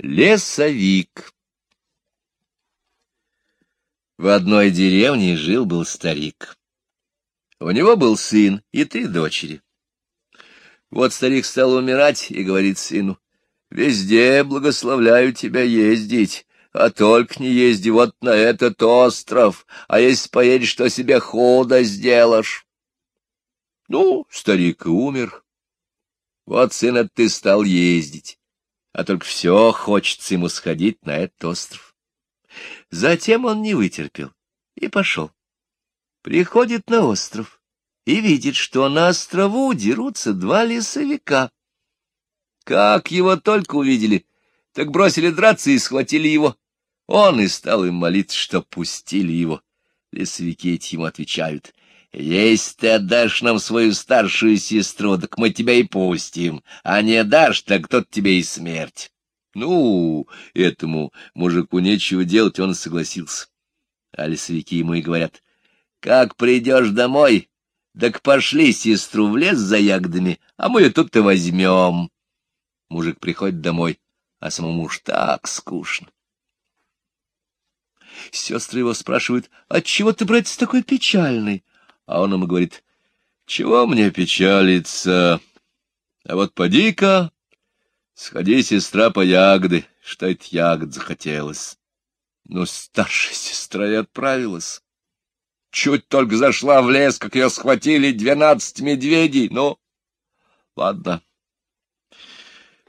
Лесовик В одной деревне жил-был старик. У него был сын и три дочери. Вот старик стал умирать и говорит сыну, «Везде благословляю тебя ездить, а только не езди вот на этот остров, а если поедешь, то себе худо сделаешь». Ну, старик умер. Вот, сын, ты стал ездить, а только все хочется ему сходить на этот остров. Затем он не вытерпел и пошел. Приходит на остров и видит, что на острову дерутся два лесовика. Как его только увидели, так бросили драться и схватили его. Он и стал им молиться, что пустили его. Лесовики эти ему отвечают, «Если ты отдашь нам свою старшую сестру, так мы тебя и пустим, а не дашь, так тот тебе и смерть». Ну, этому мужику нечего делать, он согласился. А лесовики ему и говорят, «Как придешь домой, так пошли сестру в лес за ягодами, а мы ее тут и возьмем». Мужик приходит домой, а самому уж так скучно. Сестры его спрашивают, «Отчего ты, братец, такой печальный?» А он ему говорит, «Чего мне печалиться? А вот поди-ка, сходи, сестра, по ягоды, что это ягод захотелось». Но старшая сестра и отправилась. Чуть только зашла в лес, как ее схватили двенадцать медведей. Ну, ладно.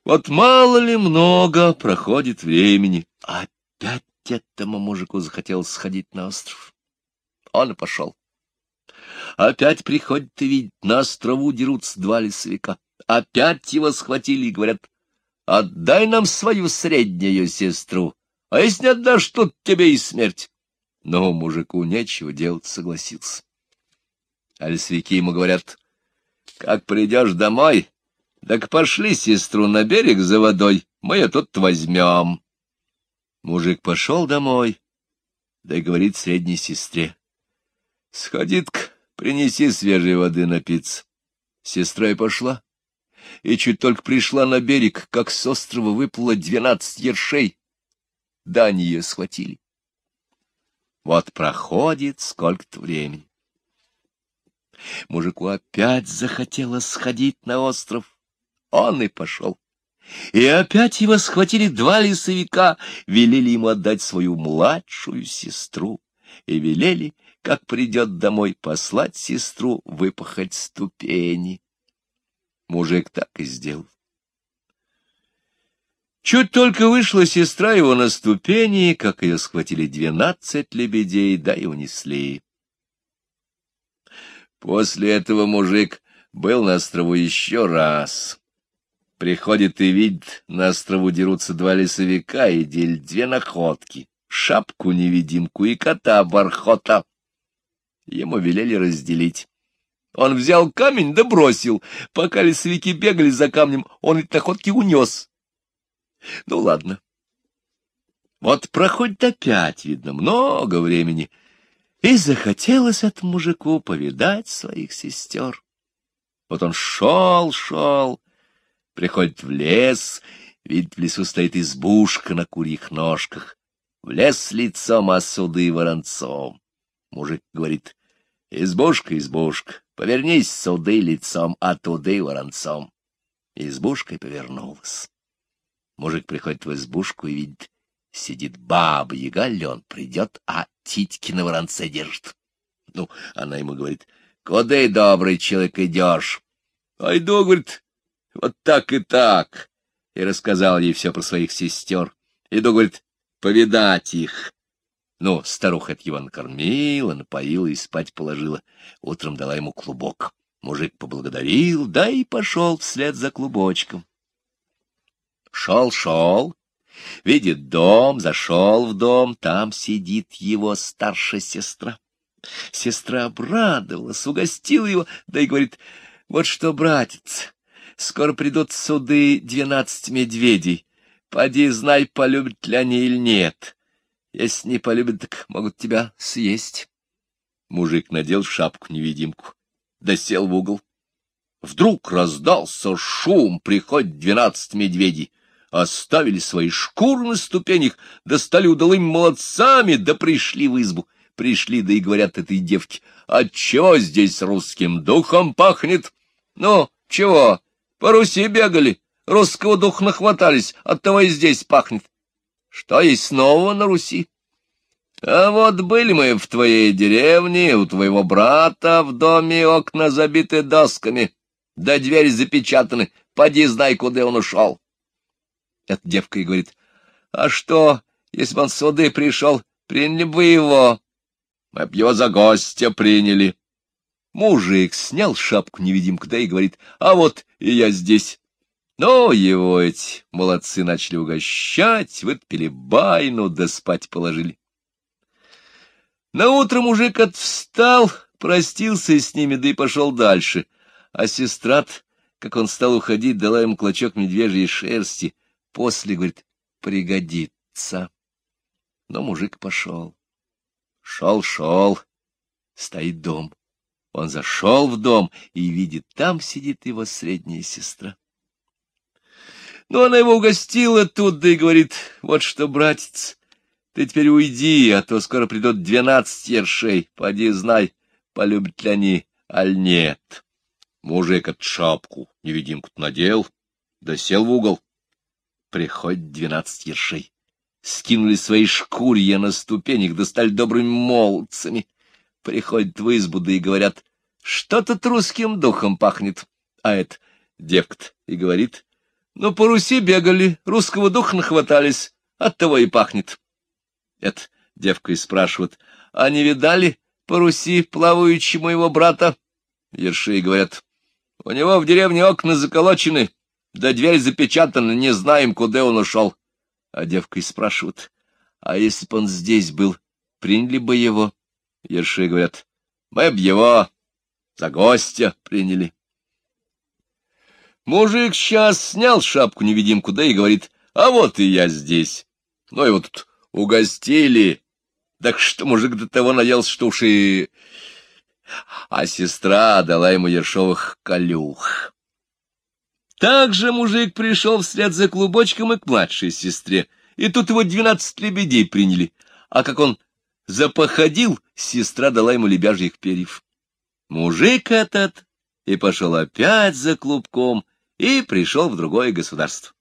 Вот мало ли много проходит времени. Опять этому мужику захотелось сходить на остров. Он и пошел. Опять приходит и видит, на острову дерутся два лесовика. Опять его схватили и говорят, отдай нам свою среднюю сестру, а если не отдашь, тут тебе и смерть. Но мужику нечего делать, согласился. А лесовики ему говорят, как придешь домой, так пошли сестру на берег за водой, мы ее тут возьмем. Мужик пошел домой, да и говорит средней сестре, сходит-ка, принеси свежей воды напиться. Сестра и пошла, и чуть только пришла на берег, как с острова выплыло двенадцать ершей, да они ее схватили. Вот проходит сколько-то времени. Мужику опять захотелось сходить на остров. Он и пошел. И опять его схватили два лесовика, велели ему отдать свою младшую сестру и велели, как придет домой, послать сестру выпахать ступени. Мужик так и сделал. Чуть только вышла сестра его на ступени, как ее схватили двенадцать лебедей, да и унесли. После этого мужик был на острову еще раз. Приходит и видит, на острову дерутся два лесовика и делят две находки — шапку-невидимку и кота-бархота. Ему велели разделить. Он взял камень да бросил. Пока лесовики бегали за камнем, он эти находки унес. Ну, ладно. Вот проходит опять, видно, много времени, и захотелось этому мужику повидать своих сестер. Вот он шел, шел, приходит в лес, видит, в лесу стоит избушка на курьих ножках, в лес лицом, а суды воронцом. Мужик говорит, избушка, избушка, повернись суды лицом, а туды воронцом. Избушкой повернулась. Мужик приходит в избушку и видит, сидит баба Яга, он придет, а титьки на воронце держит. Ну, она ему говорит, куда и добрый человек идешь? А иду, говорит, вот так и так. И рассказал ей все про своих сестер. Иду, говорит, повидать их. Ну, старуха от его накормила, напоила и спать положила. Утром дала ему клубок. Мужик поблагодарил, да и пошел вслед за клубочком. Шел-шел, видит дом, зашел в дом, там сидит его старшая сестра. Сестра обрадовалась, угостила его, да и говорит, вот что, братец, скоро придут суды двенадцать медведей. Поди, знай, полюбят ли они или нет. Если не полюбят, так могут тебя съесть. Мужик надел шапку-невидимку, да сел в угол. Вдруг раздался шум, приходит двенадцать медведей. оставили свои шкуры на ступенях, да стали удалыми молодцами, да пришли в избу. Пришли, да и говорят этой девке, отчего здесь русским духом пахнет? Ну, чего, по Руси бегали, русского духа нахватались, оттого и здесь пахнет. Что есть нового на Руси? А вот были мы в твоей деревне, у твоего брата в доме окна забиты досками, да двери запечатаны, поди знай, куда он ушел. Эта девка и говорит, а что, если бы он суды пришел, приняли бы его? Мы б его за гостя приняли. Мужик снял шапку-невидимку, да и говорит, а вот и я здесь. Ну, его эти молодцы начали угощать, выпили байну, да спать положили. На утро мужик отвстал, простился с ними, да и пошел дальше. А сестра как он стал уходить, дала ему клочок медвежьей шерсти. После, говорит, пригодится. Но мужик пошел. Шел-шел, стоит дом. Он зашел в дом и видит, там сидит его средняя сестра. Ну, она его угостила тут, да и говорит, вот что, братец, ты теперь уйди, а то скоро придут двенадцать ершей. Поди знай, полюбят ли они, аль нет. Мужик от шапку невидимку надел, да сел в угол. Приходит двенадцать ершей. Скинули свои шкурья на ступенях, да стали добрыми молодцами. Приходят в избу, да и говорят, что тут русским духом пахнет. А это девка и говорит, ну, по Руси бегали, русского духа нахватались, оттого и пахнет. Это девка и спрашивает, а не видали по Руси плавающего моего брата? Ерши говорят, у него в деревне окна заколочены, да дверь запечатана, не знаем, куда он ушел. А девка и спрашивает, а если бы он здесь был, приняли бы его? Ерши говорят, мы б его за гостя приняли. Мужик сейчас снял шапку-невидимку, да и говорит, а вот и я здесь. Ну, его тут угостили. Так что мужик до того наелся, что уж и... А сестра дала ему ершовых колюх. Также мужик пришел вслед за клубочком и к младшей сестре, и тут его двенадцать лебедей приняли. А как он запоходил, сестра дала ему лебяжьих перьев. Мужик этот и пошел опять за клубком, и пришел в другое государство.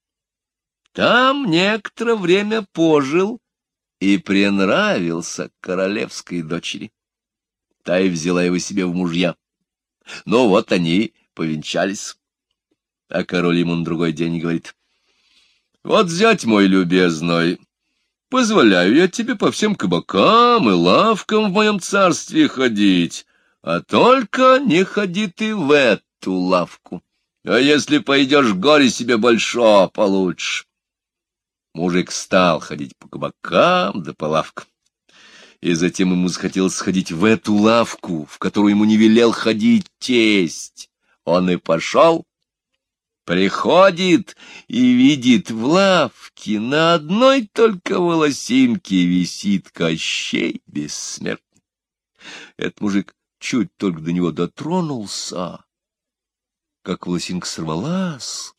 Там некоторое время пожил и принравился королевской дочери. Та и взяла его себе в мужья. Ну вот они повенчались. А король ему на другой день говорит, «Вот зять мой любезный, позволяю я тебе по всем кабакам и лавкам в моем царстве ходить, а только не ходи ты в эту лавку». А если пойдешь, горе себе большое получишь. Мужик стал ходить по кабакам да по лавкам. И затем ему захотелось сходить в эту лавку, в которую ему не велел ходить тесть. Он и пошел, приходит и видит в лавке на одной только волосинке висит Кощей бессмертный. Этот мужик чуть только до него дотронулся, как волосинка сорвалась.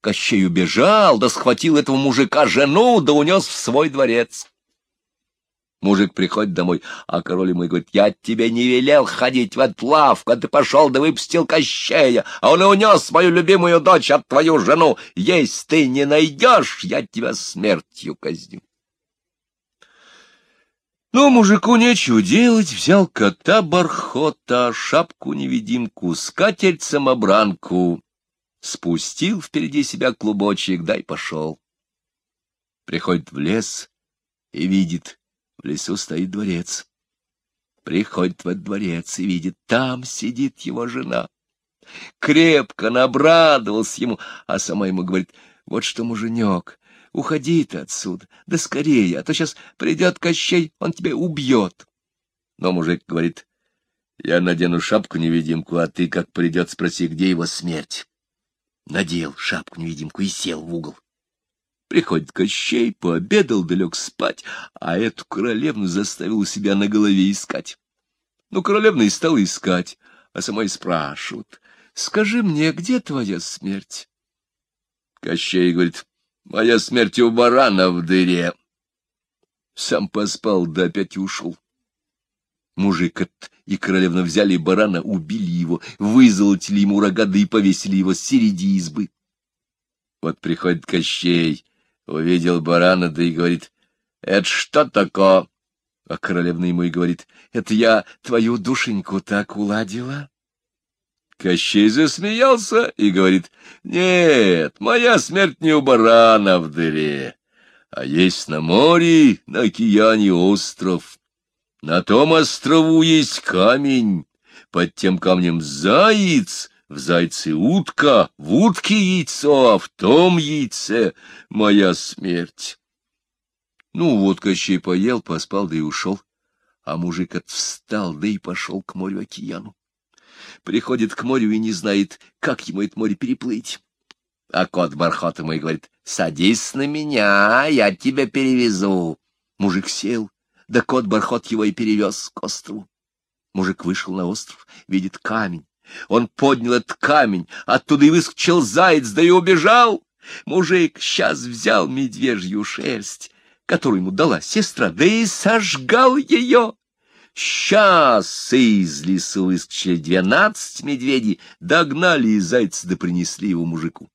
Кощей убежал, да схватил этого мужика жену, да унес в свой дворец. Мужик приходит домой, а король ему говорит, я тебе не велел ходить в эту лавку, а ты пошел да выпустил Кощея, а он и унес мою любимую дочь от твою жену. Если ты не найдешь, я тебя смертью казню. Но мужику нечего делать, взял кота-бархота, шапку-невидимку, скатерть-самобранку, спустил впереди себя клубочек, дай пошел. Приходит в лес и видит, в лесу стоит дворец. Приходит в этот дворец и видит, там сидит его жена. Крепко набрадовался ему, а сама ему говорит, вот что муженек, Уходи ты отсюда, да скорее, а то сейчас придет Кощей, он тебя убьет. Но мужик говорит, я надену шапку-невидимку, а ты, как придет, спроси, где его смерть. Надел шапку-невидимку и сел в угол. Приходит Кощей, пообедал, да лег спать, а эту королевну заставил у себя на голове искать. Ну, королевна и стала искать, а сама и спрашивает, скажи мне, где твоя смерть? Кощей говорит, Моя смерть у барана в дыре. Сам поспал, да опять ушел. Мужик и королевна взяли барана, убили его, вызолотили ему рога, да и повесили его среди избы. Вот приходит Кощей, увидел барана, да и говорит, — Это что такое? А королевна ему и говорит, — Это я твою душеньку так уладила. Кощей засмеялся и говорит, — Нет, моя смерть не у барана в дыре, а есть на море, на океане остров. На том острову есть камень, под тем камнем заяц, в зайце утка, в утке яйцо, а в том яйце моя смерть. Ну вот Кощей поел, поспал, да и ушел, а мужик отвстал, да и пошел к морю-океану приходит к морю и не знает, как ему это море переплыть. А кот бархот ему и говорит, садись на меня, я тебя перевезу. Мужик сел, да кот бархот его и перевез к острову. Мужик вышел на остров, видит камень. Он поднял этот камень, оттуда и выскочил заяц, да и убежал. Мужик сейчас взял медвежью шерсть, которую ему дала сестра, да и сожгал ее. Сейчас из лесу выскочили двенадцать медведей, догнали и зайца да принесли его мужику.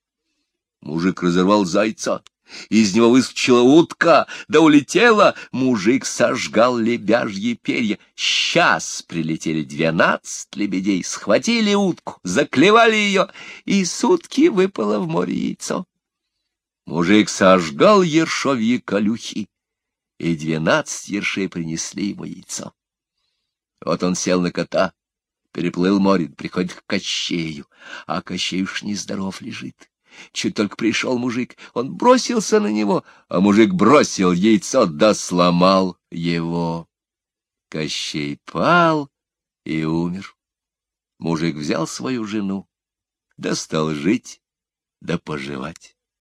Мужик разорвал зайца, из него выскочила утка, да улетела, мужик сожгал лебяжьи перья. Сейчас прилетели двенадцать лебедей, схватили утку, заклевали ее, и сутки выпало в море яйцо. Мужик сожгал ершовьи колюхи, и двенадцать ершей принесли ему яйцо. Вот он сел на кота, переплыл море, приходит к Кощею, а Кощей уж нездоров лежит. Чуть только пришел мужик, он бросился на него, а мужик бросил яйцо, да сломал его. Кощей пал и умер. Мужик взял свою жену, да стал жить, да поживать.